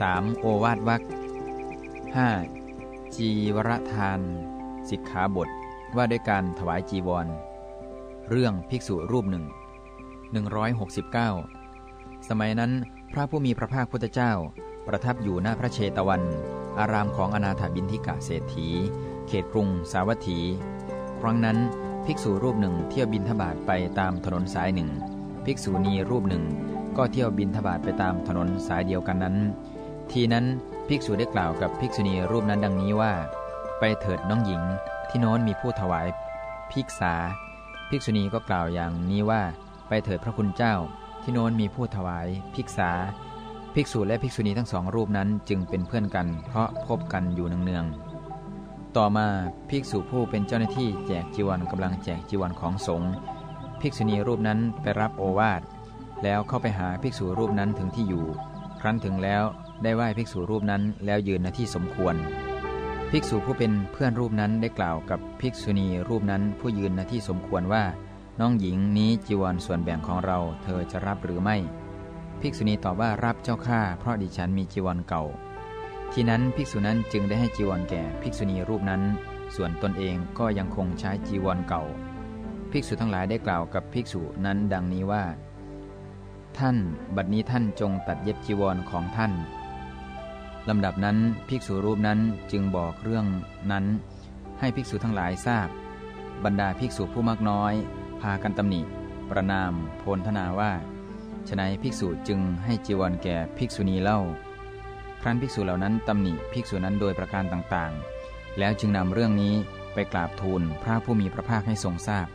3. โอวาทวัก 5. จีวรทาน สิกขาบทว่าด้วยการถวายจีวร เรื่องภิกษุรูปหนึ่ง 169 สมัยนั้นพระผู้มีพระภาคพุทธเจ้า ประทับอยู่หน้าพระเชตวัน อารามของอนาถบินทิกะเศรษฐี เขตกรุงสาวัตถี ครั้งนั้นภิกษุรูปหนึ่งเที่ยวบินทบาทไปตามถนนสายหนึ่ง ภิกษุณีรูปหนึ่งก็เที่ยวบินทบาทไปตามถนนสายเดียวกันนั้น ทีนั้นภิกษุได้กล่าวกับภิกษุณีรูปนั้นดังนี้ว่า ไปเถิดน้องหญิง ที่โน้นมีผู้ถวายภิกษา ภิกษุณีก็กล่าวอย่างนี้ว่า ไปเถิดพระคุณเจ้า ที่โน้นมีผู้ถวายภิกษา ภิกษุและภิกษุณีทั้งสองรูปนั้นจึงเป็นเพื่อนกัน เพราะพบกันอยู่เนืองๆต่อมาภิกษุผู้เป็นเจ้าหน้าที่แจกจีวรกำลังแจกจีวรของสงฆ์ภิกษุณีรูปนั้นไปรับโอวาทแล้วเข้าไปหาภิกษุรูปนั้นถึงที่อยู่ ครั้นถึงแล้วได้ไหว้ภิกษุรูปนั้นแล้วยืนณที่สมควร ภิกษุผู้เป็นเพื่อนรูปนั้นได้กล่าวกับภิกษุณีรูปนั้นผู้ยืนณที่สมควรว่า น้องหญิงนี้จีวรส่วนแบ่งของเรา เธอจะรับหรือไม่ ภิกษุณีตอบว่ารับเจ้าข้าเพราะดิฉันมีจีวรเก่า ที่นั้นภิกษุนั้นจึงได้ให้จีวรแก่ภิกษุณีรูปนั้น ส่วนตนเองก็ยังคงใช้จีวรเก่า ภิกษุทั้งหลายได้กล่าวกับภิกษุนั้นดังนี้ว่า ท่าน บัดนี้ท่านจงตัดเย็บจีวรของท่านลำดับนั้นภิกษุรูปนั้นจึงบอกเรื่องนั้น ให้ภิกษุทั้งหลายทราบ บรรดาภิกษุผู้มากน้อย พากันตำหนิ ประนาม โพลธนาว่าฉนัยภิกษุจึงให้จีวรแก่ภิกษุณีเล่า ครั้นภิกษุเหล่านั้นตำหนิภิกษุนั้นโดยประการต่างๆ แล้วจึงนำเรื่องนี้ไปกราบทูลพระผู้มีพระภาคให้ทรงทราบ